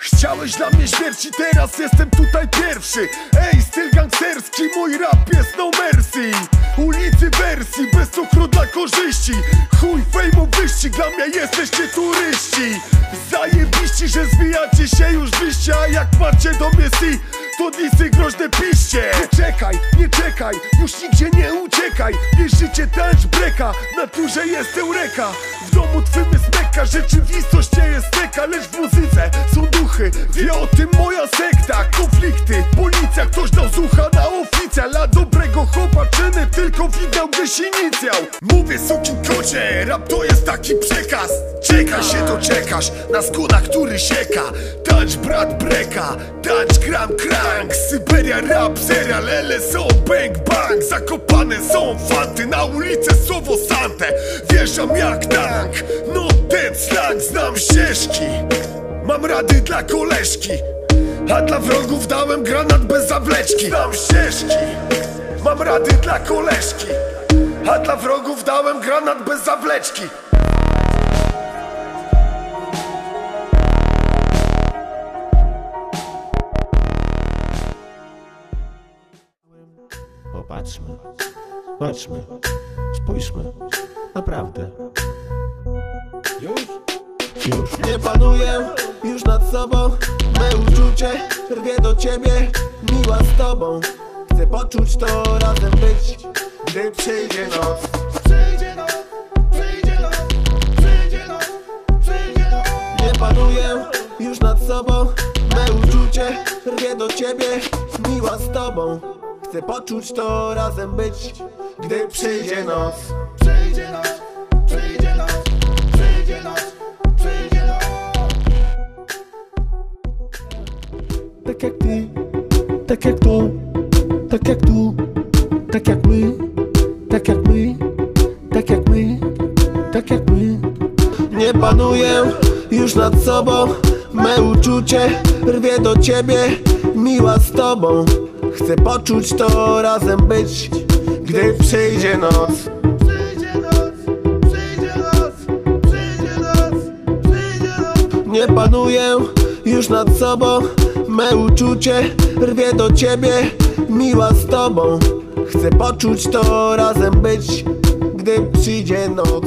Chciałeś dla mnie śmierci, teraz jestem tutaj pierwszy. Ej, styl gangsterski, mój rap jest no mercy. Ulicy wersji, bez cukru dla korzyści. Chuj, fejmu wyścig, dla mnie jesteście turyści. Zajebiści, że zwijacie się już wyście A jak macie do mnie si, to disy groźne piście Nie czekaj, nie czekaj, już nigdzie nie uciekaj. Wiesz, życie tańcz breka, w naturze jest eureka W domu twym jest meka, rzeczywistość nie jest neka Lecz w muzyce są duchy, wie o tym moja sekta. Konflikty, policja, ktoś dał zucha na oficjal A dobrego chłopa czyny tylko widał gdzieś inicjał Mówię sukin kocie, rap to jest taki przekaz. Czeka się to czekasz, na skóra, który sieka. Tańcz brat breka, tańcz gram krank. Syberia rap, serial, LSO, bang bang. Zakopane są fanty, na ulicę słowo sante. Wjeżdżam jak tank, no ten slang, znam ścieżki Mam rady dla koleżki A dla wrogów dałem granat bez zawleczki. Znam ścieżki. Mam rady dla koleżki A dla wrogów dałem granat bez zawleczki. Popatrzmy, patrzmy, spójrzmy, naprawdę. Już? Nie panuję już nad sobą. Me uczucie rwie do ciebie. Miła z tobą. Chcę poczuć to razem być. Gdy przyjdzie noc. Przyjdzie noc. Przyjdzie noc. Przyjdzie noc. Przyjdzie noc. Nie panuję już nad sobą. Me uczucie rwie do ciebie. Miła z tobą. Chcę poczuć to razem być. Gdy przyjdzie noc Tak jak ty, tak jak to, tak jak tu, tak jak my, tak jak my, tak jak my, tak jak my. Nie panuję już nad sobą, me uczucie rwie do ciebie, miła z tobą. Chcę poczuć to razem być, gdy przyjdzie noc. Przyjdzie noc, przyjdzie noc, przyjdzie noc, przyjdzie noc. Nie panuję już nad sobą Me uczucie rwie do ciebie Miła z tobą. Chcę poczuć to razem być Gdy przyjdzie noc